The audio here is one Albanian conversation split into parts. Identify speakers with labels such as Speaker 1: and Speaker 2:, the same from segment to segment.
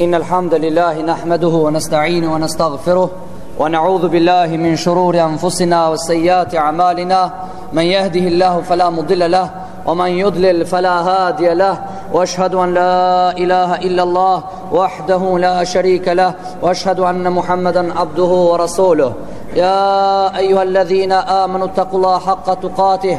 Speaker 1: إن الحمد لله نحمده ونستعين ونستغفره ونعوذ بالله من شرور أنفسنا وسيئات أعمالنا من يهده الله فلا مضل له ومن يضلل فلا هادي له واشهد ان لا اله الا الله وحده لا شريك له واشهد ان محمدا عبده ورسوله يا ايها الذين امنوا اتقوا الله حق تقاته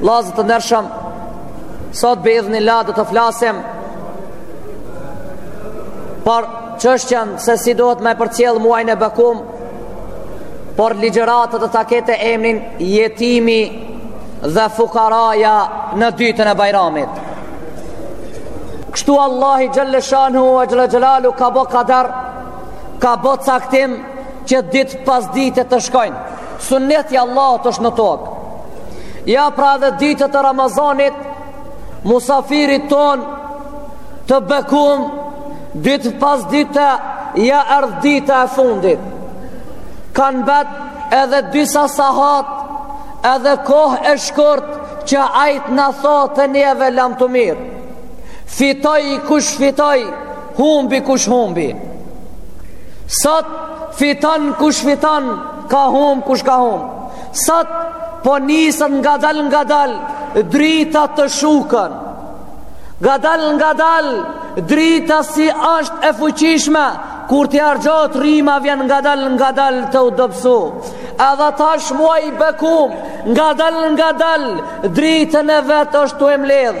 Speaker 1: Vllazën të ndershëm Sot bi idhnilah do të flasim Për çështjen se si duhet me përcjellë muajn e bekum Por ligjerata do ta ketë emnin jetimi dhe fukaraja në ditën e bajramit Kështu Allahu xhele shanuhu ue xhele xhelaluhu ka bo kader Ka bo caktim që ditë pas ditë të shkojnë Sunneti i Allahut është në tokë. Ja pra edhe ditët e Ramazanit, musafirit tonë të bekum ditë pas dite ja erdh dita e fundit kanë mbet edhe disa sahat edhe kohë e shkurt që ai t'na thotë neve lamtumirë fitoj kush fitoj Humbi kush humbi Sot fiton kush fiton Ka humb kush ka humb Sot po niset ngadal ngadal Drita të shuket Ngadal ngadal Drita si është e fuqishme Kur të harxhohet rryma vjen ngadal ngadal tu u dobsu Edhe tash muaji i bekum Ngadal ngadal Dritën e vet është tu e mledh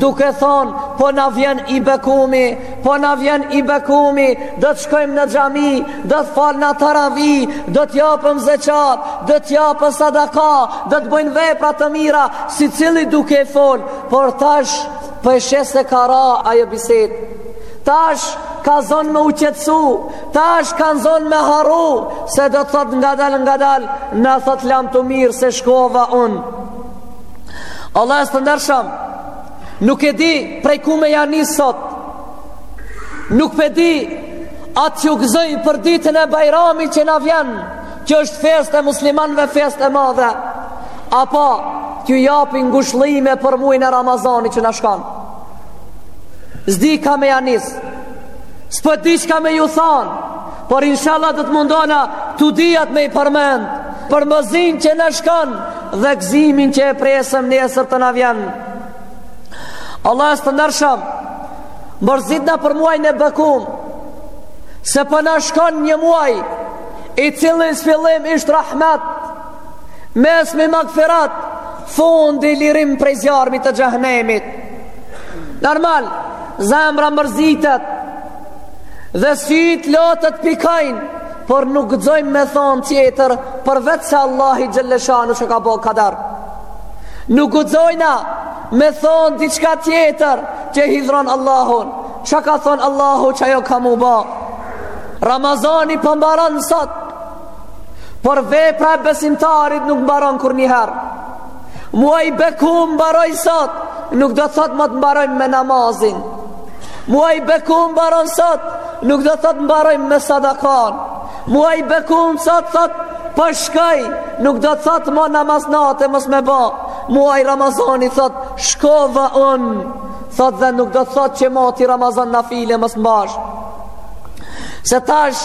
Speaker 1: duke thonë po na vjen i bekumi, po na vjen i bekumi, do të shkojmë në xhami, do të falna taravi, do të japëm zeqat, do të japëm sadaka, do të bëjmë vepra të mira, secili duke fol, por tash po e sheh se ka ra ajo bisedë. Tash ka zonë me u qetsu, tash kanë zonë me harru, se do të thot ngadal ngadal, na thot lamtumirë se shkova unë. Vllazën të ndershëm Nuk e di prej ku me ja nis sot Nuk pe di A t'ju gëzoj për ditën e bajramit që na vjen Që është fest e muslimanve fest e madhe Apo t'ju japi ngushllime për mujin e Ramazanit që na shkon S'di ka me ja nis S'po di çka me ju thanë Por inshallah do të mundohna të dyjat me i përmend për mërzinë që na shkon dhe gëzimin që e presim nesër të na vjen. Vllazën të ndershëm, mërzitna për muajn e bekum, se po na shkon një muaj, i cili n'fillim ishte rahmet, mesmi magfirat, fundi lirim prej zjarmit të xhehnemit. Normal, zemra mërzitet, Dhe sytë lotët pikojnë, por nuk guxojmë me thonë tjetër, përveç se Allahu xhele shanuhu ça ka bo kadar. Nuk guxojna me thonë diçka tjetër që hidhron Allahun, ça ka thonë Allahu qajo ka m'u bo. Ramazani po mbaron sot, Por vepra e besimtarit nuk mbaron kurrnjëherë. Muaj bekum mbaroi sot, nuk do të thot më të mbarojmë me namazin. Muaj bekum mbaron sot, nuk do të thot mbarojmë me sadakan. Muaj bekum sot thot po shkoj, nuk do të thot ma namaz nate mos me ba. Muaj Ramazani thot shkova un. Thot dhe nuk do të thot që ma ti Ramazan nafile mos mbash. Se tash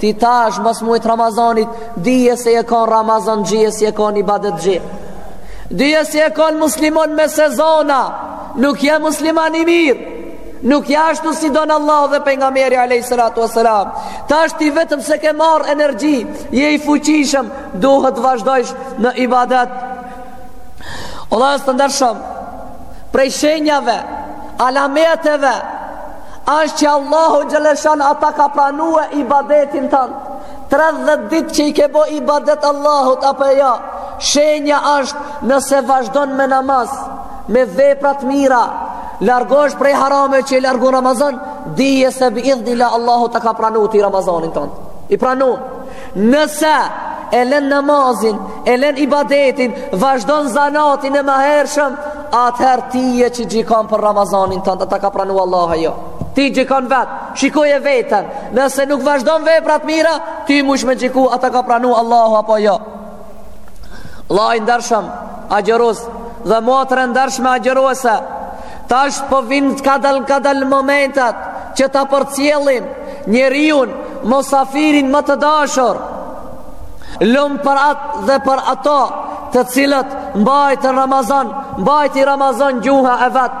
Speaker 1: Ti tash mbas muajt Ramazanit, dije se je kon Ramazanxhi, se je kon ibadetxhi. Dije se je kon musliman me sezona, nuk je musliman i mirë. Nuk je ashtu si don Allahu dhe pejgamberi alejhi salatu ue selam. Tash ti vetëm se ke marr energji, je i fuqishëm, duhet të vazhdojsh në ibadet. Vëllezër të ndershëm, prej shenjave, alameteve, Ashtë që Allahu xheleshanuhu a ta ka pranue ibadetin tand, 30 dit që i ke bo ibadet Allahut apo jo, shenja ashtë nëse vazhdon me namaz, me vepra t'mira, largosh prej harame që je largu n'Ramazan, dije se bi idhnilah Allahu ta ka pranu ti Ramazanin tand. I pranu, Nëse e lën namazin, e lën ibadetin, vazhdon zanatin e mahershëm, atëherë ti je që gjikon për Ramazanin tand, a ta ka pranu Allahu a jo. Ti gjikon vetë, shikoje veten, nëse nuk vazhdon vepra t'mira, ti mujsh me gjiku, a ta ka pranu Allahu apo jo. Vlla i ndershëm agjërues Dhe motër e ndershme agjëruese Tash po vijnë kadal kadal momentet Që ta përcjellim Njeriun Musafirin më të dashur Lum për atë dhe për ato Të cilët Mbajtën Ramazan Mbajti Ramazan gjuha e vet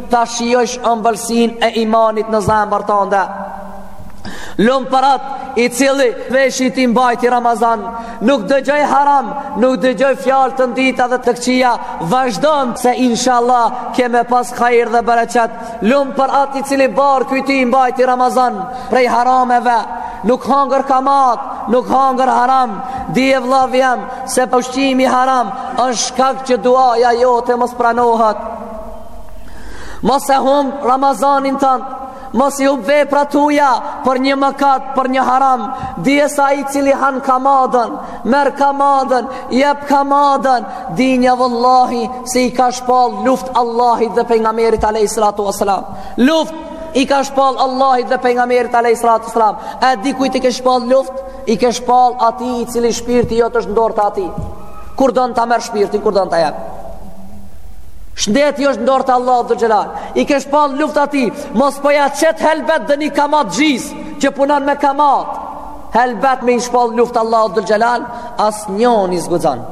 Speaker 1: ta shijojsh ëmbëlsinë e imanit në zemër tënde. Lum për atë i cili veshi i tij mbajti Ramazan, nuk dëgjoi haram, nuk dëgjoi fjalë të ndyta dhe të këqija, vazhdon se inshallah ke me pas hajr dhe bereqet. Lum për atë i cili barku i tij mbajti Ramazan prej harameve, nuk hangër kamatë, nuk hangër haram, dije vllau jem se ushqimi haram është shkak që duaja jote mos pranohet. Mos e humb Ramazanin tand Mos i hup veprat tuja Për një mëkat, për një haram Dije se ai i cili han kamatën Merr kamatën, jep kamatën Dinje vallahi Se i ka shpall luftë Allahit dhe pejgamberit alejhi salatu ue selam Luftë i ka shpall Allahit dhe pejgamberit alejhi salatu ue selam A di kujt i ke shpall luftë I ke shpall atij i cili shpirti jot është n'dorë të atij. Kur don ta merr shpirtin, kur don ta jep. Shndeti është n'dorë të Allahu xhelal I ke shpall luftë atij Mos po ja qet helbet ndonji kamatxhisë Që punon me kamatë Helbet me i shpall luftë Allahu xhelal Asnjoni s'guxon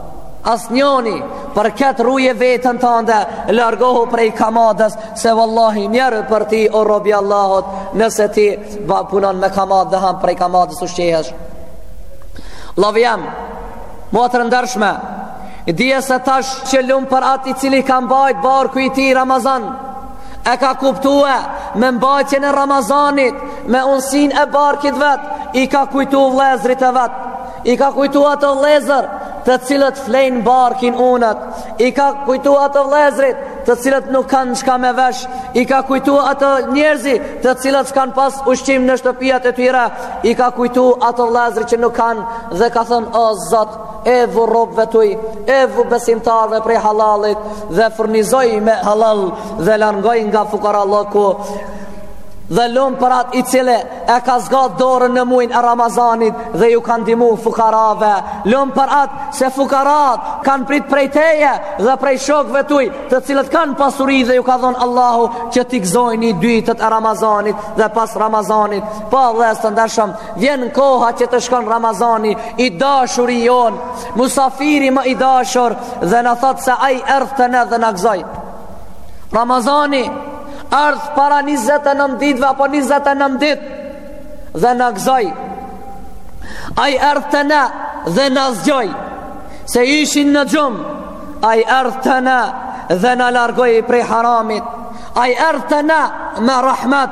Speaker 1: Asnjoni Për këtë ruje veten tënde Largohu prej kamatës Se vallahi mjerë për ty O rob i Allahut Nëse ti Ba punon me kamatë dhe han prej kamatës ushqehesh Vllau jem Motër e ndershme Dije se tash që lum për atë i cili ka mbajt barku i tij Ramazan E ka kuptue me mbajtjen e Ramazanit Me unsinë e barkit t'vet I ka kujtu vllezrit e vet I ka kujtu ato vllezër Të cilët flejnë barkin unët I ka kujtu ato vllezrit të cilët nuk kanë çka me vesh, i ka kujtu ato njerëzi të cilët s'kanë pas ushqim në shtëpiat e tyre, i ka kujtu ato vllezrit që nuk kanë dhe ka thënë, o zot, epu robëve tuj, epu besimtarëve prej halalit dhe furnizoji me halal dhe largoji nga fukarallëku dhe lum për atë i cili e ka zgat dorën në mujin e Ramazanit dhe ju ka ndihmu fukarave, lum për atë se fukaratë kanë prit prej teje dhe prej shokëve tuj të cilët kanë pasuri dhe ju ka dhonë Allahu që t'i gëzojnë ditët e Ramazanit dhe pas Ramazanit, vëllezër të ndershëm, vjen koha që të shkon Ramazani i dashuri jonë, musafiri më i dashur dhe na thotë se ai erdh te ne dhe na gëzoi. Ramazani erdh para 29 ditve apo 29 ditë dhe na gëzoi ai erdh te ne dhe na zgjoi se ishim në gjumë ai erdh te ne dhe na largoi prej haramit ai erdh te ne me rahmet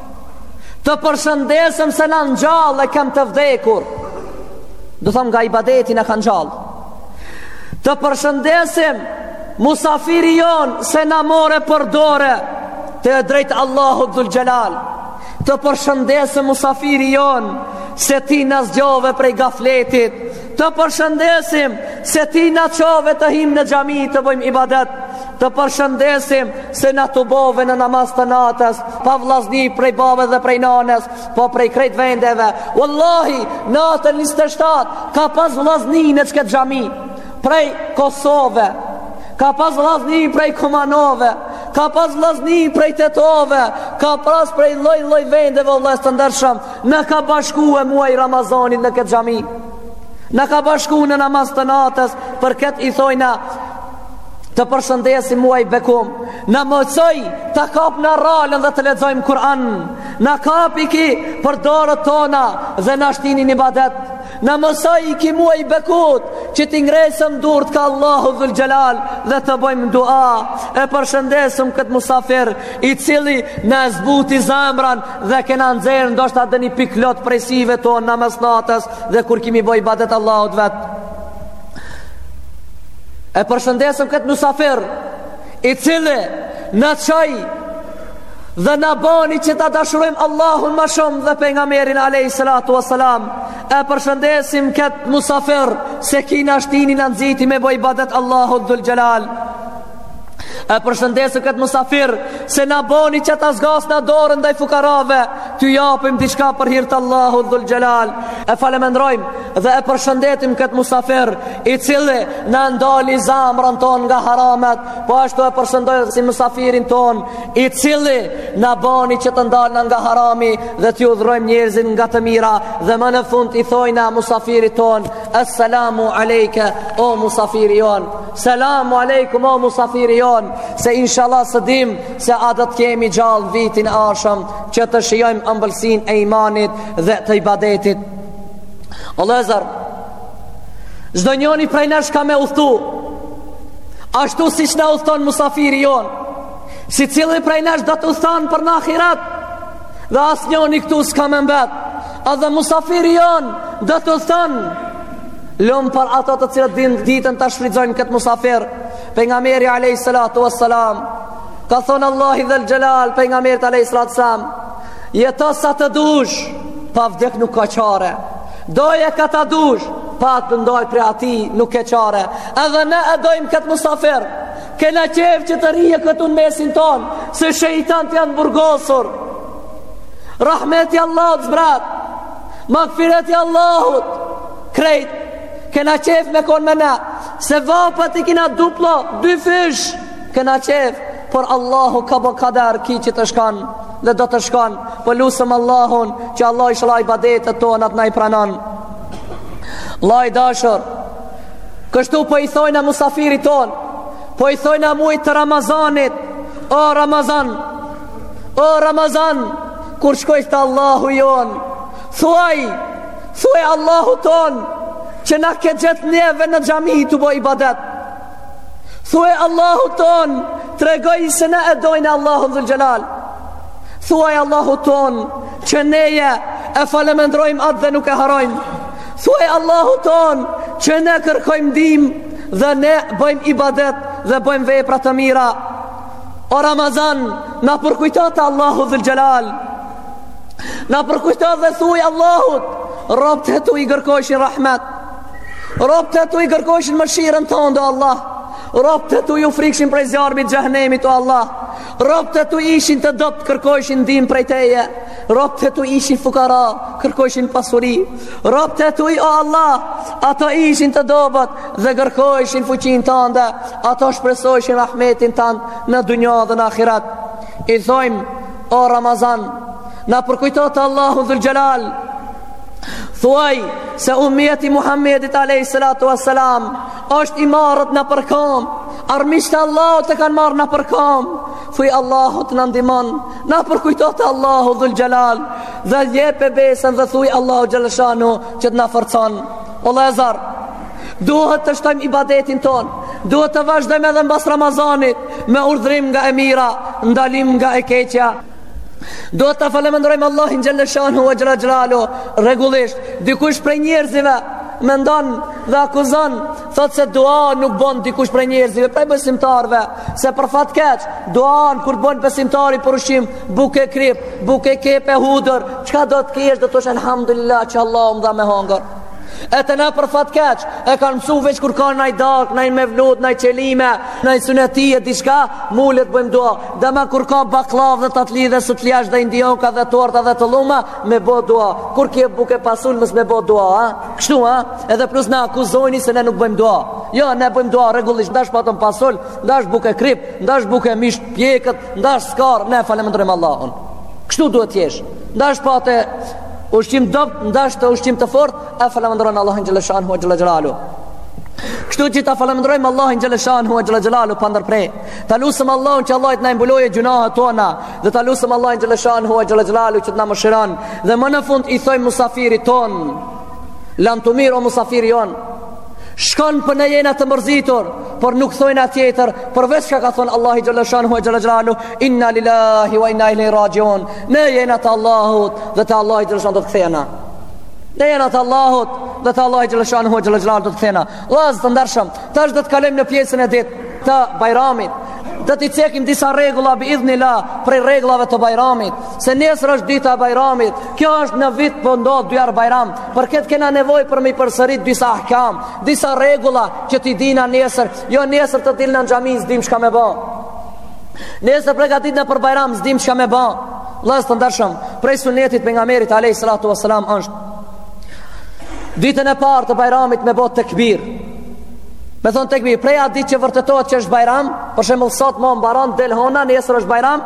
Speaker 1: Të përshëndesim se na ngjalle kem të vdekur. Do thom nga ibadeti na ka ngjall. Të përshëndesim musafiri jonë se na more për dore te drejt Allahut dhul xhelal. Të përshëndesim musafiri jonë se ti na zgjove prej gafletit Të përshëndesim se ti na çove të him në xhami të bëjmë ibadet. Të përshëndesim se na tubove në namaz të natës, pa vllazni prej babës dhe prej nënës, po prej krejt vendeve. Wallahi, natën 27 ka pas vllazni në qët xhami prej Kosove. Ka pas vllazni prej Kumanove, ka pas vllazni prej Tetove, ka pas prej lloj-lloj vendeve o vëllezër të ndershëm. Na ka bashkue muaj Ramazanit në këtë xhami Na ka bashku në namaz të natës Për këtë i thojna Të përshëndesim muaj bekum Na mësoi ta kapna rahlen dhe të lexojmë Kur'an Na kapi ki për dorët tona Dhe na shtini në ibadet Na mësoi ki muaj i bekut Që t'i ngresëm durët ka Allahu dhul xhelal Dhe të bojmë dua E përshëndesëm këtë musafir I cili na e zbuti zemran dhe kena nxjerr ndoshta dhe një pikë lot prej sive tonë në mes natës dhe kur kimi bo ibadet Allahut vet. E përshëndesëm këtë musafir i cili na çoi dhe na bani që ta dashurojmë Allahun më shumë dhe Pejgamerin alejhi salatu ue selam e përshëndesim këtë musafir se ki na shtini na nxiti me bo ibadet Allahut dhul xhelal E përshëndesëm këtë musafir Se na boni që ta zgasna dorën ndaj fukarave T'ju japim diçka për hir të Allahut dhul xhelal E falemendrojmë dhe e përshëndetim këtë musafir I cili na ndali zemrën tonë nga haramet Po ashtu e përshëndesim musafirin tonë I cili na boni që të ndalna nga harami Dhe t'i urdhërojmë njerëzit nga të mira Dhe më në fund i thojna musafirit tonë Esselamu alejke o musafiri jonë Selamu alejkum o musafiri jonë, se inshallah së dim se a do të kemi gjallë vitin e ardhshëm që të shijojmë ëmbëlsinë e imanit dhe të ibadetit. O vllezër, çdo njoni prej nesh ka me udhtu, ashtu siç na udhton musafiri jonë, secili prej nesh do të udhton për në ahiret, dhe asnjoni këtu s'ka me mbet, edhe musafiri jonë do të udhton, Lum për ato të cilët dinë ditën ta shfrytëzojnë këtë musafir Pejgameri alejhi salatu ue selam Ka thonë Allahi dhul xhelal Pejgamerit alejhi salatu selam Jeto sa të dush Pa vdek nuk ka çare Doje ka të dush Pa të ndaj prej atij nuk ke çare Edhe ne e dojmë këtë musafir Kena qef që të rrijë këtu në mesin tonë Se shejtanët janë burgosur Rahmeti Allahut zbret Magfireti Allahut Krejt Kena qef me kon me na Sevapet i kina duplo Dyfish Kena qef Por Allahu ka bo kader Ki që të shkon Dhe do të shkon Po lusëm Allahun Që Allahu inshallah ibadetet tona të na i pranon Vlla i dashur Kështu po i thojna musafirit tonë Po i thojna mujit të Ramazanit O Ramazan O Ramazan, kur shkojsh te Allahu jonë, thuaj, thuaj Allahut tonë, që na ke gjet neve në xhami tu bo ibadet. Thuaj Allahut tonë, tregoji se na e dojmë Allahun dhul xhelal. Thuaj Allahut tonë, që ne e falemenderojmë atë dhe nuk e harrojmë. Thuaj Allahut tonë, që ne kërkojmë ndihmë dhe ne bëjmë ibadet dhe bëjmë vepra të mira. O Ramazan, na përkujto te Allahu dhul Xhelal Na përkujto dhe thuj Allahut Robët e tu kërkojshin rahmet Robët e tu kërkojshin mëshirën tënde o Allah Robët e tu ju frikshin prej zjarrmit xhehnemit o Allah Robët e tu ishin të dobët kërkojshin ndihmë prej teje Robët e tu ishin fukara, kërkojshin pasuri. Robët e tu o Allah, ato ishin të dobët dhe kërkojshin fuqinë tënde. Ato shpresojshin rahmetin tënd në dunja dhe në ahiret. I thojmë, o Ramazan, na përkujto te Allahu dhul xhelal, thuaj se umeti i Muhammedit a.s. është i marrët nëpër këmbë, armiqtë e Allahut e kanë marrë nëpër këmbë, Thuj Allahut të na ndihmon, na përkujto te Allahu dhul xhelal dhe jepe besën dhe thuj Allahut xhele shanuhu që të na forcon. O vllezër, duhet të shtojmë ibadetin tonë, duhet të vazhdojmë edhe mbas Ramazanit me urdhërim nga e mira, ndalim nga e keqja. Duhet ta falemenderojmë Allahun xhele shanuhu ua xhele xhelaluhu rregullisht Dikush prej njerëzve Mendon dhe akuzon Thotë se dua nuk bën dikush prej njerëzve, prej besimtarëve, se për fat keq, duan kur bën besimtari për ushqim, bukë e krip, bukë e qepë e hudër, çka do të kesh do të thosh alhamdulillah që Allahu më dha me hangër. E te na për fat keq, e kanë mësu veç kur ka naj darkë, naj mevlud, naj qelime, naj suneti e diçka, mirë të bëjmë dua. Domethënë kur ka bakllavë dhe tatli dhe sutlijash dhe indijanka dhe torta dhe tulluma, me bë dua. Kur ke bukë e pasul, mos me bë dua, ha? Kështu, ha? Edhe plus na akuzojni se ne nuk bëjmë dua. Jo, ne bëjmë dua rregullisht, ndash patëm pasul, ndash bukë e krip, ndash bukë e mish t'pjekët, ndash skarë, ne falënderojmë Allahun. Kështu duhet të jesh. Ndash patëm ushqim t'dobët, ndash ushqim të fortë, e falënderojmë Allahun xhele shanuhu ua xhele xhelaluhu. Kështu që ta falënderojmë Allahun xhele shanuhu ua xhele xhelaluhu pa ndërprerë. Ta lusim Allahun që Allahu të na mbulojë gjynahet tona dhe ta lusim Allahun xhele shanuhu ua xhele xhelaluhu që të na mëshiron. Dhe më në fund i thoj musafirit tonë, Lamtumirë o musafiri jonë Shkon por ne jena të mërzitur Por nuk thojna tjetër Përveç çka ka thonë Allahu Xhelle Shanuhu Xhelle Shanuhu Inna lillahi wa inna ilejhi raxhiun Ne jena të Allahut Dhe te Allahu Xhelle Shanuhu do të kthehena Ne jena të Allahut Dhe te Allahu Xhelle Shanuhu Xhelle Shanuhu do të kthehena Vllazën të ndershëm Tash do të kalojmë në pjesën e dytë Të bajramit Dhe t'i cekim disa rregulla bi idhnilah Prej rregullave të bajramit Se nesër është dita bajramit Kjo është në vit po ndodh dy herë bajram, për këtë kena nevojë për me i përsërit disa ahkam, disa rregulla që t'i dina nesër, jo nesër të dilna në xhami s'dim çka me bo. Nesër pregatitna për bajram s'dim çka me bo. Vllaz të ndershëm, prej sunetit të pejgamberit alayhis salatu wassalam është ditën e parë të bajramit me bo tekbir. Me thon tekbir, prej atë ditë që vërtetohet që është bajram, për shembull sot më mbaron delhona, nesër është bajram,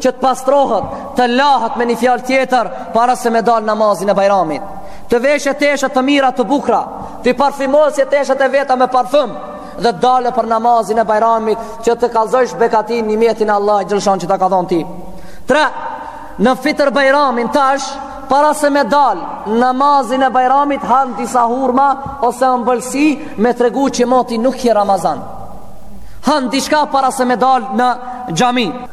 Speaker 1: që të pastrohet, të lahet me një fjalë tjetër para se me dalë namazin e bajramit. Të veshë tesha të mira të bukura, t'i parfumose teshat e veta me parfum dhe të dalë për namazin e bajramit që të kallëzojsh begatinë nimetin e Allahut xhelle shanuhu që ta ka dhënë ti. 3. Në fitër bajramin tash para se me dal namazin e bajramit han disa hurma ose ëmbëlsi me tregu që mo ti nuk je Ramazan. Han diçka para se me dal në xhami.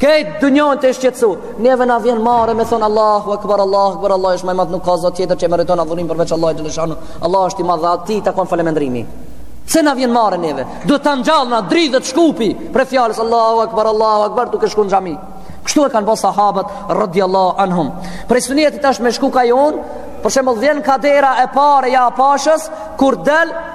Speaker 1: Këtë dunjon të shqetsu Neve na vjen marre me thonë Allahu akbar, Allahu akbar, Allahu është ma i madh Nuk ka zot tjetër që e meriton adhurim përveç Allahut xhelle shanuhu Allahu është i madhë dhe atij i takon falemenderimi Se na vjen marre neve Duhet të na ngjallë na dridhet Shkupi Prej fjalës Allahu akbar, Allahu akbar Tuke shku në xhami Kështu e kanë bo sahabët Radi Allahu anhum Prej sunetit është me shku kah ana Për shembull vjen kah dera e parë Jaja Pashës Kur del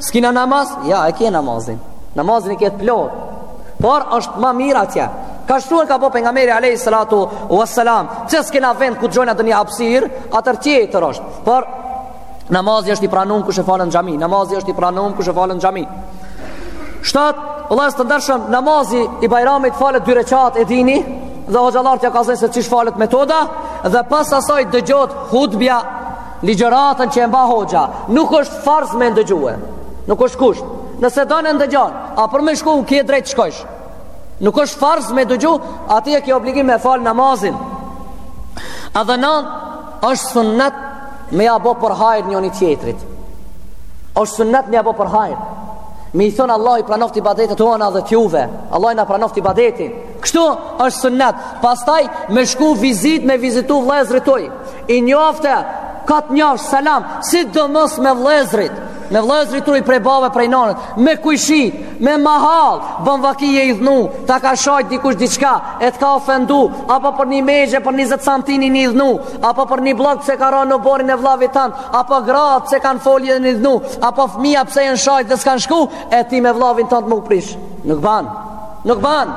Speaker 1: S'kina namaz? Ja, e ke namazin. Namazin e ke të plot. Por është ma mirë atje. Kështu e ka bo Pejgamberi Alejhi Salatu Veselam Qe s'kena vend ku të gjojnë atë një hapsir Atëherë tjetër është Por namazi është i pranun kush e fal në xhami Namazi është i pranun kush e fal në xhami Shtat, vllazën të ndershëm Namazi i bajramit falet dy reqatë e dini Dhe hoxhallarët jua kallzojnë se qysh falet metoda Dhe pas asaj dëgjohet hutbja Ligjëratën që e mba hoxha Nuk është farz me ndëgju Nuk është kusht Nëse don e ndëgjon A për me shku e ke drejtë shkojsh Nuk është farz me ndëgju A ti e ke obligim me fal namazin A edhe na është sunnet Me ja bo për hajr njoni-tjetrit është sunnet me ja bo për hajr Me i thonë Allahu i pranoftë ibadetet tona dhe t'juve Allahu na pranoftë ibadetin Kështu është sunnet Pastaj me shku vizitë me vizitu vllezrit tuj I njofte, ka të njofsh, selam, sidomos me vllezrit, me vllezrit tuj prej babe prej nane, me kujshi, me mahall, bon vaki i dhnu, ta ka shajt dikush diçka, e të ka ofendu, apo për një megje, për një zet santim një dhnu, apo për një bllok pse ka ra në oborrin e vllavit tand, apo gratë pse kanë fol një dhnu, apo fëmija pse janë shajt dhe s'kanë shku, e ti me vllavin tand me u prish. Nuk ban, nuk ban.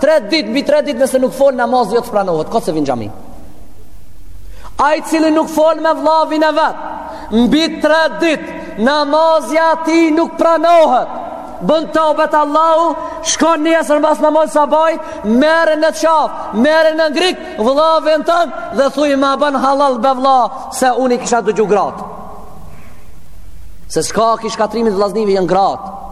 Speaker 1: Tre dit mbi tre dit nëse nuk fol namazi jot s'pranohet, kot se vin n'xhami. Ai i cili nuk fol me vllavin e vet, mbi tre dit namazi atij nuk pranohet. Bon tobe te Allahu, shko nesër mas namaz sabahit, merre në qafë, merre në gryk, vllavin ton, dhe thuj ma bën hallall be vlla, se unë i kisha dëgju gratë. Se shkak i shkatrrimit vllaznive janë gratë.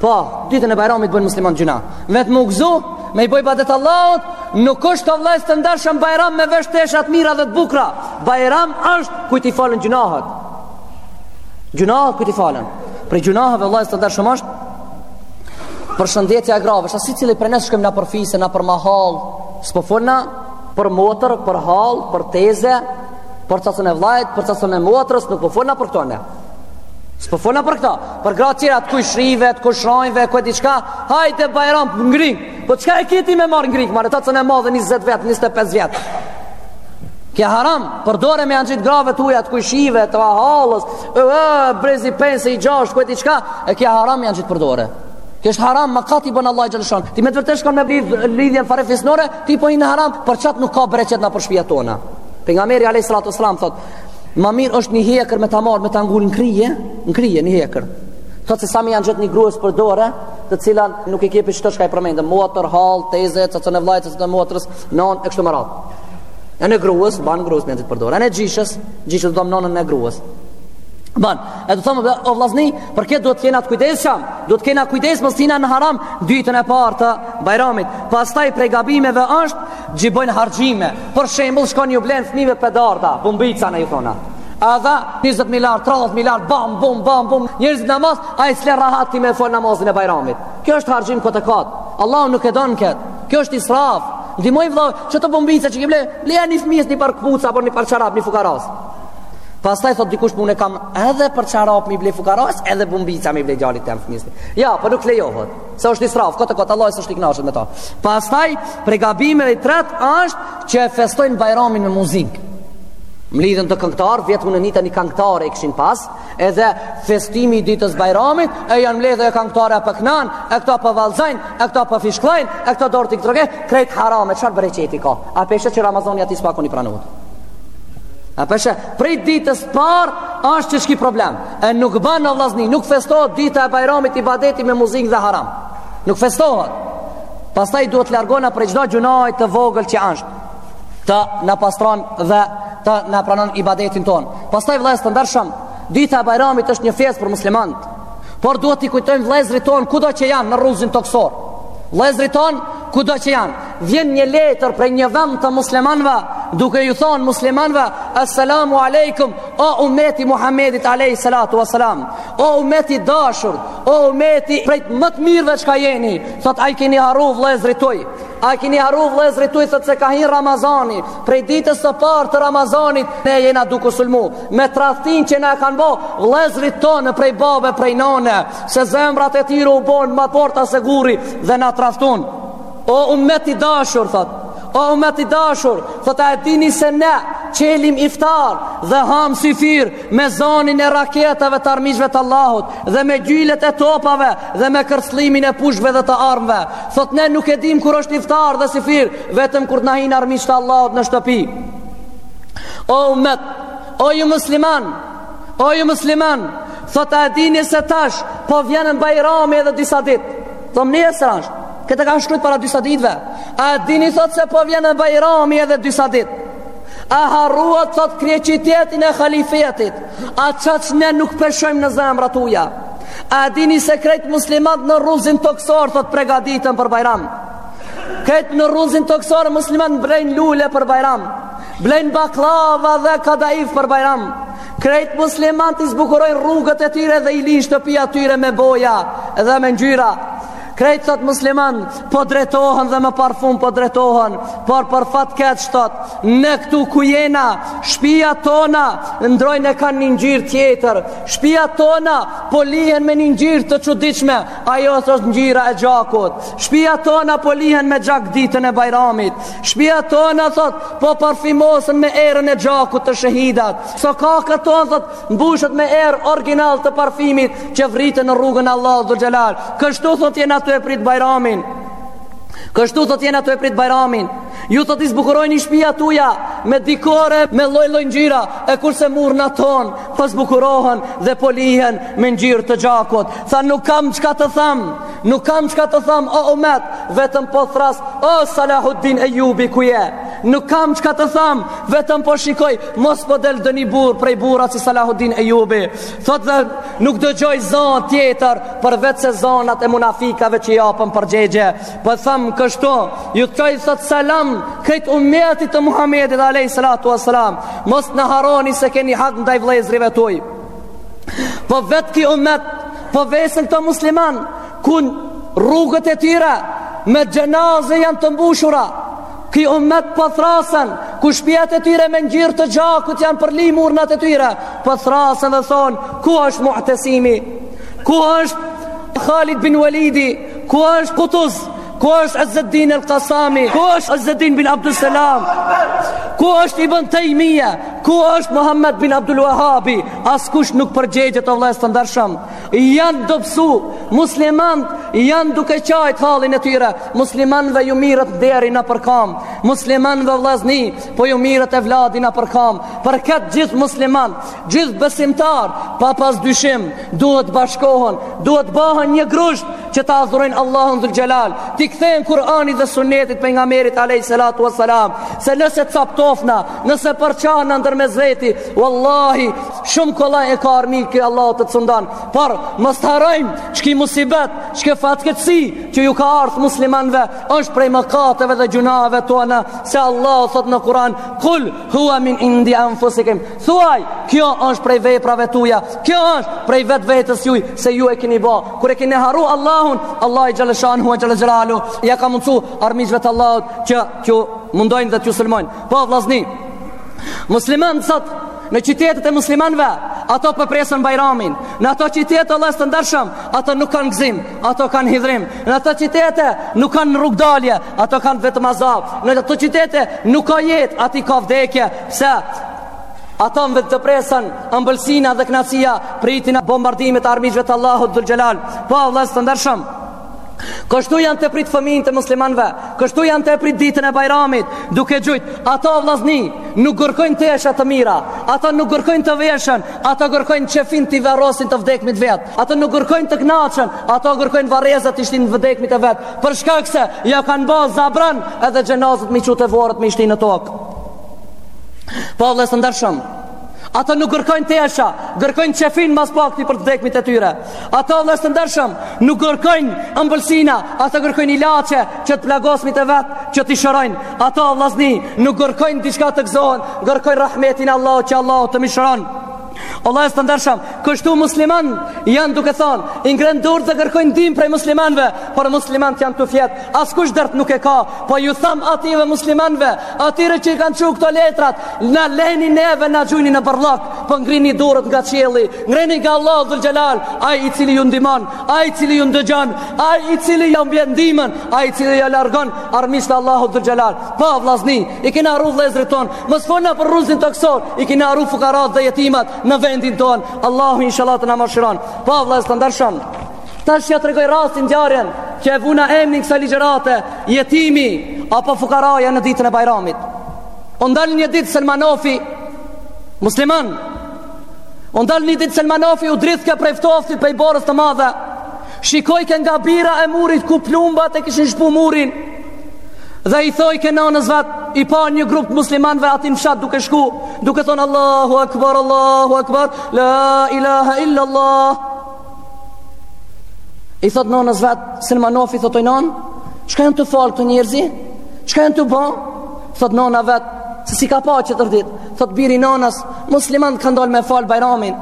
Speaker 1: Po, ditën e Bajramit bojn muslimant gjuna. Vetëm u gëzu me i bo ibadet Allahut, nuk është vllezër të ndershëm Bajram me vesh tesha t'mira dhe të bukra. Bajram është kujt i falen gjunahet. Gjunahet kujt i falen. Prej gjunaheve vllezër të ndershëm është përshëndetja e grave, tash secili prej nesh shkojm nëpër fise, nëpër mahall, s'po folna, për motër, për hall, për teze, për cucën e vllait, për cucën e motrës, nuk po folna për këto ne. S'po folna për këta, për gra tjera të kushrive, të kushrinjve, ku e di qka, hajte bajram për ngrin, po qka e ki ti me marr ngrin, marr, cucën e madhe 20 vetë, 25 vetë. Kjo haram, për dore me ja ngjit grave të huja, të kushrive, të hallës, e, e, brezi pestë i gjashtë, ku e di qka, e ki haram me ja ngjit për dore. Kjo është haram, mëkat i bën Allah xhelleshanuhu. Ti me të vërtet shkon me e lidh lidhjen farefisnore, ti po hin në haram, për qatë nuk ka bereqet nëpër shpia tona. Pejgamberi a.s. thot, Ma mirë është një hekër me ta marrë me ta ngul në krye, në krye një hekër. Thotë se sa me ja ngjit një grues për dore, të cilën nuk e ke pi këto çka i përmendëm, motër, hall, teze, çocën e vllait, të motrës, non e kështu me radhë. Nonën grues, ban grues me ngjit për dore. Gjyshes, gjyshes do nonën e grues. Ban, e do thom o vllazni, për këtë duhet të kena të kujdesshëm, duhet të kena kujdes mos hina në haram ditën e parë të Bajramit. Pastaj prej gabimeve është Qi bojn harxhime Për shembul shkon ju blen fmive petarda Bumbica ne i thona A dha 20 milar, 30 milar, bam, bum, bam, bum Njerzit n'namaz, ai s'le rahat ti me fal namazin e bajramit Kjo është harxhim kot e kot Allah nuk e don këtë Kjo është israf Ndimoj vlla, qeto bumbica që ki ble Bleja një fmijes një par këpuca, apo një par qarap, një fukaras Pastaj thot dikush po une kam edhe për qarap mi ble fukaras Edhe bumbica mi ble djalit tem fmijes Ja, por po nuk lejohet Se është israf, këto këto Allahu s'është i knaqt me to Pastaj, prej gabimeve i treti është që e festojnë bajramin me muzikë Mblidhen do këngtarë, vjet unë njefta një këngtare e kishin pas Edhe festimi i ditës bajramit E janë mbledh e këngtarja po knon E këto po vallzojnë, e këto po fishkllojnë E këto dorë te drogë, krejt haram e çfarë bereqeti ka A po sheh që Ramazani aty s'po ka u pranohet A po sheh, prej ditës parë është që shki problem E nuk ban o vllazni, nuk festohet dita e bajramit ibadeti me muzikë dhe haram. Nuk festohet. Pastaj duhet të largona prej çdo gjynahi të vogël që është. Të na pastron dhe të na pranon ibadetin tonë. Pastaj vëllezër të ndershëm, dita e bajramit është një festë për muslimanët. Por duhet t'i kujtojmë vëllezërit tanë kudo që janë në rruzullin tokësor. Vëllezërit tanë kudo që janë. Vjen një letër prej një vend të muslimanëve, duke ju thonë muslimanëve, "Assalamu alaikum, o ummeti Muhammedit alayhi salatu wassalam, o ummet i dashur, o ummet prej më të mirëve çka jeni." Thotë a i keni harru vëllezërit tuaj. A keni harru vëllezërit tuaj thotë se ka hin Ramazani, prej ditës së parë të Ramazanit ne jena duke u sulmu. Me tradhtinë që na kanë bo vëllezërit tonë prej babe, prej nane, se zemrat e tyre u bonë më të forta se guri dhe na tradhtun. O umet i dashur, thotë O umet i dashur, thotë a e dini se ne Çelim iftar dhe hamë syfyr Me zonin e raketave të armiqve të Allahut Dhe me gjylet e topave Dhe me kërcëllimin e pushkëve dhe të armëve Thotë ne nuk e dimë kur është iftar dhe syfyr Vetëm kur të na hinë armiqtë e Allahut në shtëpi O umet, o ju muslimanë O ju muslimanë, thotë a e dini se tash Po vjen bajrami edhe disa ditë Domethënë nesër është. Këtë kanë shkrujt para disa ditëve. A dini thotë se po vjen Bajrami edhe disa ditë. A harruat thotë kryeqytetin e khalifetit. A kaq ne nuk peshojmë në zemrat tuja. A dini se krejt muslimanët në rruzullin tokësor thotë pregaditen për Bajram. Krejt në rruzullin tokësor muslimanët blejnë lule për Bajram. Blejnë bakllava dhe kadaif për Bajram. Krejt muslimanët i zbukurojnë rrugët e tyre dhe i lyjnë shtëpiat e tyre me boja dhe me ngjyra. Krejt thotë muslimanët, po drejtohen dhe me parfum po drejtohen, por për fat të keq thotë, ne këtu ku jena, shpiat tona ndrojnë e kanë një ngjyrë tjetër. Shpiat tona po lyhen me një ngjyrë të çuditshme, ajo thotë ngjyra e gjakut. Shpiat tona po lyhen me gjak ditën e Bajramit. Shpiat tona thotë, po parfimosen me erën e gjakut të shehidave. Sokakët tonë thotë, mbushet me erë origjinale të parfimit që vriten në rrugën e Allahut dhul xhelal. Kështu thotë jena tu e prit bajramin. Kështu thotë jena tu e prit bajramin. Ju thotë i zbukuroni shpiat tuja me dekore, me lloj lloj ngjyra, e kurse muret tona, po zbukurohen dhe po lyhen me ngjyrë të gjakut. Tha nuk kam çka të tham. Nuk kam çka të tham o umet, vetëm po thras o Salahuddin Ejubi ku je. Nuk kam çka të tham, vetëm po shikoj mos po del dëni burr prej burra si Salahuddin Ejubi. Thot edhe nuk dëgjoj zon tjetër përveç se zonat e munafikave që japën përgjegje. Po tham kështu, ju çoj thot selam krejt umetit të Muhammedit alayhi salatu wassalam. Mos na harroni se keni hak ndaj vllezërve tuj. Po vet ki umet Po vesën këto musliman Ku rrugët e tyre Me xhenaze janë të mbushura Ki umet po thrasën Ku shpijat e tyre me ngjyrë të gjakut Janë përly murnat e tyre Po thrasën dhe thonë Ku është Muatesimi Ku është Halid bin Welidi Ku është Kutuz Ku është Izzeddin El Kasami? Ku është Izzeddin bin Abdus Selam? Ku është Ibn Tejmija? Ku është Muhammed bin Abdul Wahabi? Askush nuk përgjegjet o vllazën të ndershëm. Janë dobsu, muslimant janë duke qajt hallin e tyre. Muslimanve ju mirret nderi nëpër kam. Muslimanve vllazni, po ju mirret evladi nëpër kam. Për këtë gjithë muslimant, Gjithë besimtarë, pa pas dyshim, duhet bashkohen, duhet bahen një grusht që ta adhurojnë Allahun dhul xhelal. T'i kthehen Kur'anit dhe Sunnetit pejgamberit alayhi salatu wassalam, se nëse coptofna, nëse përçana ndërmjet veti, wallahi shumë kollaj e ka armiki Allahut të sundon. Por mos t'harrojmë çky musibet, çkjo fatkeqësi që ju ka ardh muslimanëve, është prej mëkateve dhe gjynaheve tona, se Allahu thot në Kur'an, "Kul Huwa min indi anfusikum. Thuaj, kjo është prej veprave tuja. Kjo është prej vet vetës juj se ju e kini bo. Kur e kini harru Allahun, Allahi xhelleshanuhu wa xhellexhelaluhu, ja ka mundsu armiqve të Allahut që t'ju mundojnë dhe t'ju sulmojnë. Po vllazni. Musliman sot në qytetet e muslimanëve, ato po presin Bajramin. Në ato qytete o vllazën të ndershëm, ato nuk kanë gzim, ato kanë hidhrim. Në ato qytete nuk kanë rrugdalje, ato kanë vetëm azab. Në ato qytete nuk ka jetë, aty ka vdekje. Pse? Ato në vend të presën ëmbëlsina dhe knasia, pritin bombardimet e armiqve të Allahut dhul xhelal. Po, vllazën të ndershëm. Kështu janë te prit fëmijt e muslimanve, kështu janë te prit ditën e bajramit, duke gjujtë, ato vllazni nuk kërkojnë tesha të mira, ato nuk kërkojnë të veshën, ato kërkojnë qefin t'i varrosin të vdekmit e vet. Ato nuk kërkojnë të kënaqen, ato kërkojnë varreza t'i shtinë vdekmit e vet. Për shkak se ja kanë ba zabran edhe xhenazët m'i çu te vorret me i shti në tokë. Po vllazën të ndershëm. Ato nuk kërkojnë tesha, kërkojnë qefin mas pakti për të vdekmit e tyre. Ato vllazën të ndershëm nuk kërkojnë ëmbëlsina, ato kërkojnë ilaçe që të plagosmit e vet, që t'i shërojnë. Ato vllazni nuk kërkojnë diçka të gëzohen, kërkojnë rahmetin e Allahut që Allahu t'i mëshiron. O vëllezër të ndershëm, kështu muslimant janë duke thonë, i ngrenë durët dhe kërkojnë ndihmë prej muslimanëve, por muslimanët janë tu fjet, askush dert nuk e ka. Po ju tham atyve muslimanëve, atyre që i kanë çu këto letrat, na leni neve na gjujni në bërllok, po ngrini durët nga qielli, ngreni nga Allahu dhul xhelal, ai i cili ju ndihmon, ai i cili ju ndëgjon, ai i cili ju mbien ndihmën, ai i cili ju largon armiqtë Allahu dhul xhelal. Po vllazni, i kena harru vëllezërit ton, Mos folna për rruzin toksor, i kena harru fukarat dhe jetimat në vendin ton. Allahu inshallah të na mëshiron. Po vllaz të ndershëm. Tash ju tregoj rastin ngjarjen që e vuna emrin kësaj ligjërate, jetimi apo fukaraja në ditën e Bajramit. U ndal një ditë Selmanofi musliman. U ndal një ditë Selmanofi u dridhke prej ftoftit prej borës të madhe. Shikojke nga bira e murit ku plumbat e kishin shpu murin. Dhe i thojke nënës vet, i pa një grup muslimanëve atin fshat duke shku, duke thon Allahu Ekber, Allahu Ekber, la ilaha illa Allah. I thot nënës vet, Selmanofi thot oj non, çka janë tu fal këto njerëzi? Çka janë tu bo? Thot nëna vet, se s'i ka pa tjetër dit. Thot biri nënës, muslimanët kanë dal me fal Bajramin.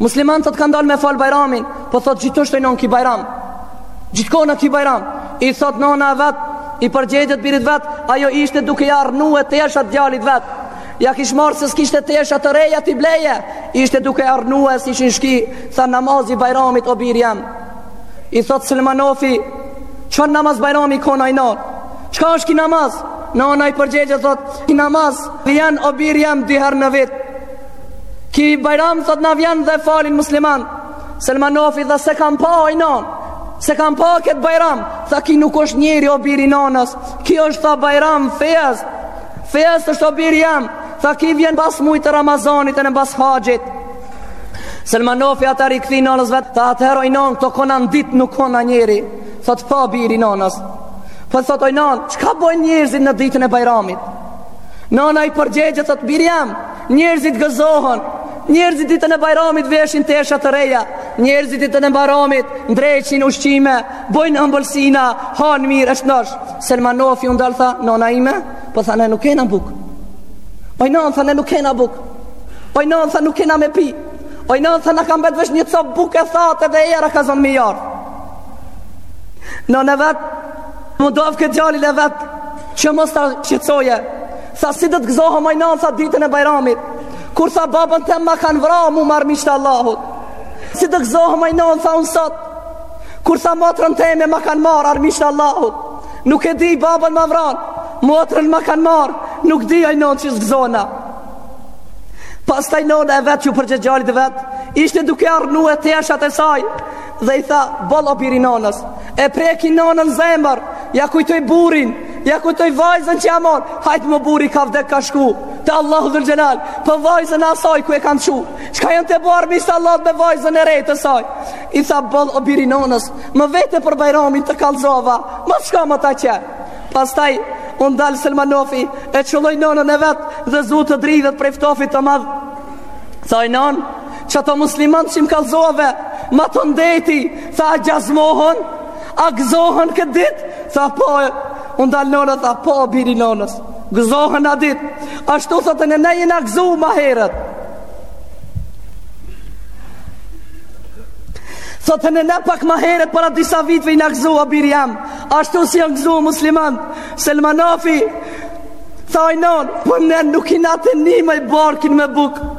Speaker 1: Muslimanët kanë dal me fal Bajramin, po thot qi është oj non ki Bajram. Qi t'kona ki bajram, i thot nona e vet, i përgjegjet birit vet, ajo ishte duke ja rrnue tesha djalit vet. Ja kish marrë se s'kishte tesha të reja t'i bleje, ishte duke ja arnue se ishin shki, tha namazi bajramit o bir jem. I thot Selmanofi, çfarë namaz bajrami kona oj non? Çka është ki namaz? Nona i përgjegjet thot, ki namaz vjen o bir jem dy herë në vit. Ki bajram thot na vjen dhe e falin musliman. Selmanofi tha s'e kam pa oj non S'e kam pa këtë bajram Tha ki nuk është njeri o biri nanës Ki është tha bajram fejës Fejës është o biri jem Tha ki vjen bas mujtë të Ramazanit edhe bas haxhit Selmanofi atër i kthei nanës vetë Tha atëher oj nanë këto konan dit nuk kona njeri Thotë po biri nanës Tha po thot oj nanë Çka bojnë njerëzit në ditën e bajramit Nana i përgjegjet thot biri jem Njerëzit gëzohen, njerëzit ditën e Bajramit veshin tesha të reja, njerëzit ditën e Bajramit ndreqin ushqime, bojnë ëmbëlsina, hanë mirë, eshtu nosh. Selmanofi u ndal tha, "Nona ime, po tha ne nuk kena buk." Oj non tha ne nuk kena buk. Oj non tha nuk kena me pi. Oj non tha na ka mbet veç një cop buk e thate dhe era ka zon me i ardh. Nona vet, mundoh ke djalin e vet, që mos ta shqetësoje, Tha si do të gëzoham oj nanë tha ditën e bajramit Kur tha babën tem ma kanë vra mu armiqtë e Allahut Si do të gëzoham oj nanë tha unë sot Kur tha motrën teme ma kanë marrë armiqtë e Allahut Nuk e di babën ma vran Motrën ma kanë marrë Nuk di oj nanë qysh gëzona Pastaj nana e vet që u përgjegj djalit vet Ishte duke arnue teshat e saj dhe i tha boll o biri nanës e preki nanën zemër ia kujtoi burrin ia kujtoi vajzën që ia morën hajt më burri ka vdek ka shku te Allahu dhul xhelal por po vajzën asaj ku e kanë çu çka janë tu ba armiqtë e Allahut me vajzën e re të saj i tha boll o biri nanës më vete për bajramin të kallzova ma çka më ta qe pastaj u ndal Selmanofi e qëlloi nanën e vet dhe zu të dridhet prej ftoftit të madh Tha oj nanë, Qata musliman që më kallzove Matanë detit Tha a gazmohen A gëzohen këtë ditë Tha po U ndal nëna Tha po o biri nënës Gëzohen at ditë Ashtu thotë ene ne jena gëzu ma herët Thotë ene ne pak ma herët Para disa vitve jena gëzu o biri jem Ashtu si janë gëzu muslimant Selmanofi Tha oj nënë Por po ne nuk jena tu ngi ma barkin me bukë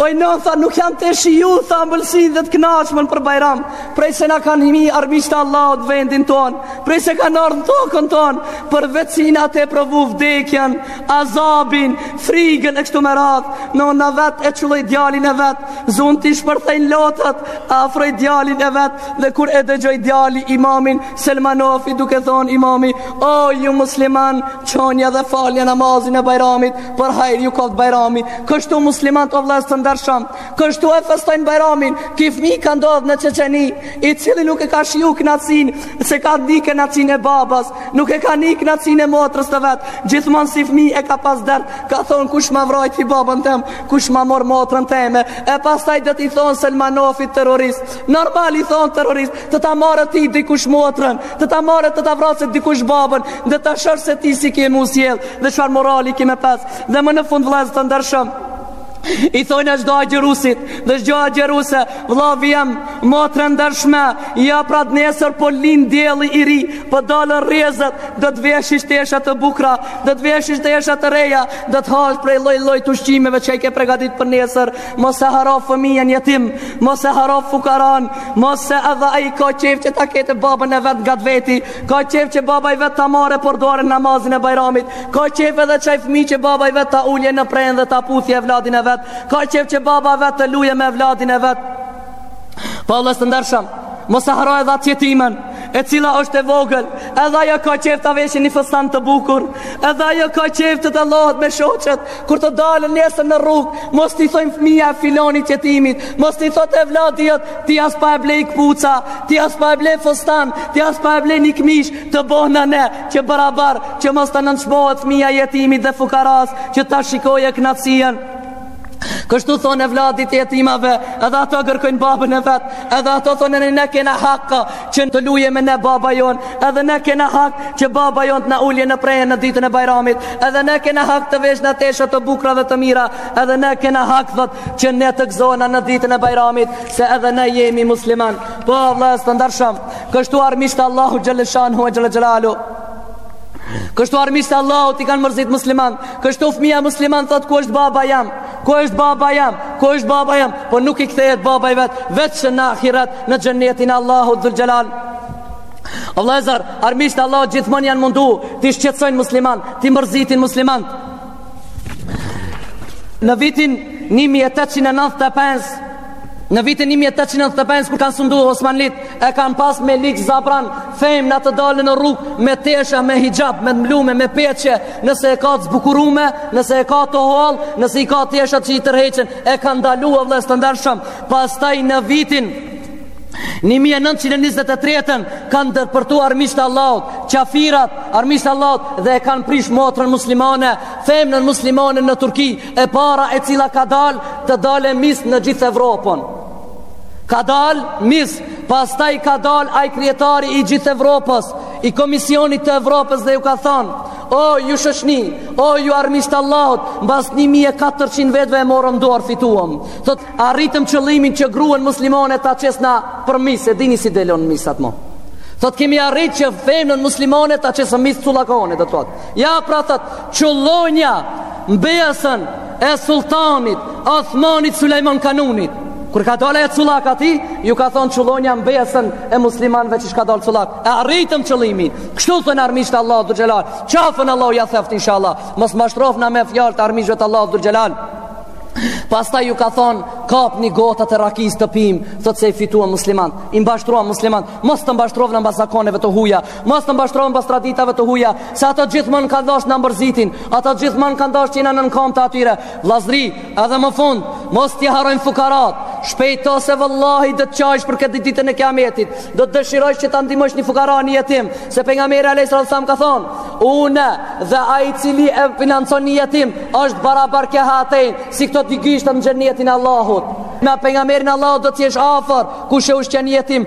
Speaker 1: Oj nanë tha nuk jena tu shiju Tha ambëlsinë dhe të knaqshmen për bajram Prej se na kanë hi armiqtë e Allahut n'vendin tonë Prej se kanë ardhë në tokën tonë Përveç jena tu e provu vdekjen Azabin, frigën e kështu me radhë Nana vet e qëlloi djalin e vet Zun t'i shpërthejnë lotët Afroi djalin e vet Dhe kur e dëgjoi djali imamin Selmanofi duke thonë imami O ju musliman Çonja dhe falja namazin e bajramit Për hajr ju koftë bajrami Kështu muslimant o vllazën të ndershëm Kështu e festojnë bajramin Ki fmi ka ndodhë në Çeçeni I cili nuk e ka shiju knaqsinë S'e ka ndi knaqsinë e babas Nuk e ka ni knaqsinë e motrës të vet Gjithmonë si fmi e ka pas dert Ka thonë kush ma vrajti babën tem Kush ma mor motrën teme E pastaj do t'i thonë Selmanofit terrorist Normal i thonë terrorist Të ta marrë ty dikush motrën Të ta marrë të ta vrasë dikush babën Do ta shohsh se ti si ki m'u sjell dhe çfarë morali ki me pas dhe më në fund vëllaz të ndershëm I thona çdo agjëruesit Dhe çdo agjëruese Vllau jem Motër e ndershme Ja pra nesër Po lind dielli i ri Po dalin rrezet Do të veshish tesha të bukra Do të veshish tesha të reja Do të hash prej lloj lloj të ushqimeve Që i ke pregatit për nesër Mos e harro fëmijën jetim Mos e harro fukaranë Mos se edhe ai ka qef që ta ketë babën e vet ngat veti Ka qejf që baba i vet ta marre për dore n' namazin e bajramit. Ka qejf edhe qaj fëmijë që baba i vet ta ulje në prehën dhe ta puthje evladin e vet. Ka qejf që baba vet të luje me evladin e vet. Po vllezër të ndershëm, mos e harro edhe at jetimen, e cila është e vogël, edhe ajo ka qejf ta veshë një fëstan të bukur, edhe ajo ka qejf të tallohet me shoqet, Kur të dalën nesër në rrugë, mos t'i thojmë fëmija e filonit jetimit,, mos t'i thot evladi jot, ti a s'paske ble këpuca, ti a s'paske ble fëstan, ti a s'paske ble një këmish, të bohna ne, që barabar, që mos të nënçmohet fëmija e jetimit dhe fukaras, që ta shikoje knaqësien. Kështu thonë evladët e jetimave, edhe ato kërkojnë babën e vet, edhe ato thonë edhe ne kena hak, Që të luje me ne baba jon Edhe ne kena hak që baba jon të na ulje në prehën në ditën e bajramit Edhe ne kena hak të veshna tesha të bukra dhe të mira Edhe ne kena hak thot që ne të gzohna në ditën e bajramit Se edhe ne jemi musliman Po vllezër të ndershëm Kështu armiqtë e Allahut xhel-le shanuhu xhel-le xhelaluhu Kështu armiqtë e Allahut i kanë mërzit muslimant Kështu fëmija musliman thot ku është baba jam Ku është baba jam? Ku është baba jam? Po nuk i kthehet baba i vet, veçse në ahiret në xhenetin e Allahut dhul xhelal. Vëllazër, armiqtë e Allahut gjithmonë janë mundu t'i shqetësojnë muslimant, t'i mërzitin muslimant. Në vitin 1895 Në vitin 1895 kur kanë sundu Osmanlit, e kanë pas me ligj zabran femna të dale në rrugë me tesha, me hixhab, me mblume, me peçe, nëse e ka të zbukurume, nëse e ka të holl, nëse i ka tesha që i tërheqën, e kanë ndalu vëllezër të ndershëm. Pastaj në vitin 1923 kanë depërtu armiqtë e Allahut, qafirat, armiqtë e Allahut dhe e kanë prish motrën muslimane, femnën muslimane në Turki, e para e cila ka dal të dale mis në gjithë Evropën. Ka dal mis, pastaj ka dal ai kryetari i gjithë Evropës, i Komisionit të Evropës dhe ju ka thonë, o ju shoqni, o ju armiqt e Allahut, mbas 1400 vjetve e morëm n'dor fituam. Thot, arritëm qëllimin që gruen muslimane ta qesna për mis, e dini si delon misat mo. Thot, kemi arrit që femnën muslimane ta qesna mis cullakone, do thot. Ja pra thot, kqyrnja mbesën e sultanit Othmanit Sulejman Kanunit. Kur ka dalë ajo cullak aty, ju ka thonë kqyrnja mbesën e muslimanve që ç'ka dalë cullak. E arritëm qëllimin. Kështu thojn armiqtë e Allahut dhul xhelal. Qafën Allahu ja theftë insha Allah. Mos mbashtrofna me fjalë të armiqve të Allahut dhul xhelal. Pastaj ju ka thonë, kapni gotat e rakis të pim, thot se i fituam muslimant, i mbashtruam muslimant, mos të mbashtrofna mbas zakoneve të huja, Mos të mashtrohen pas traditave të huja, se ato gjithmonë kanë dashur na mërzitin, ato gjithmonë kanë dashur që jena nën kamb të atyre. Vllazëri, edhe më fund, mos t'i harrojmë fukarat. Shpejto se vallahi do të qajsh për këtë ditën e kiametit. Do të dëshirojsh që ta ndihmosh një fukara, një jetim, se pejgamberi alejhi selam ka thonë, "Unë dhe ai i cili e financon një jetim është barabar në ahiret, si këto dy gishta në xhenetin e Allahut." Me pejgamberin e Allahut do të jesh afër, kush e ushqen një jetim,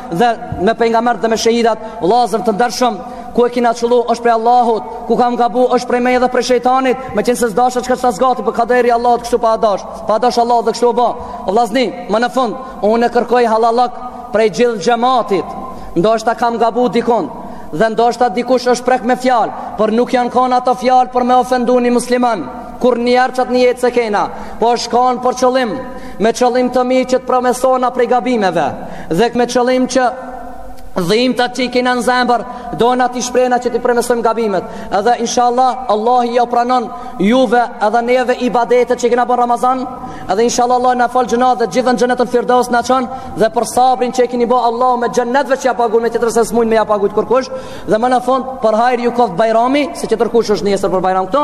Speaker 1: dhe me pejgamberët dhe me shehidat vllazër të ndershëm ku e kena qëllu është prej Allahut ku kam gabu është prej meje edhe prej shejtanit meqenëse s'dashta që kaq ta zgati por kaderi Allahut kështu paska dasht paska dasht Allahu dhe kështu u ba o vllazni më në fund unë e kërkoj hallallëk prej gjithë xhematit ndoshta kam gabu dikun dhe ndoshta dikush është prek me fjalë por nuk janë kon ato fjalë për me ofendu një musliman Kurrnjëherë qët nijet s'e kena Po është kanë për qëllim Me qëllim të mirë që të përmirësohna prej gabimeve Dhe me qëllim që Dhimtat që i kena në zemër Dona t'i shprehna që t'i përmirësojmë gabimet Edhe inshallah Allahu ja pranon Juve edhe neve ibadetet që i kena bo Ramazan Edhe inshallah Allahu na falë gjynahet dhe gjithë n'xhenetin firdeus na çon Dhe për sabrin që i keni bo Allahu me xhenet veç ja pagun Me tjetër se s'mujnë me ja pagut kurkush Dhe më në fund për hajr ju koftë bajrami Se tjetërkush është nisur për bajram këto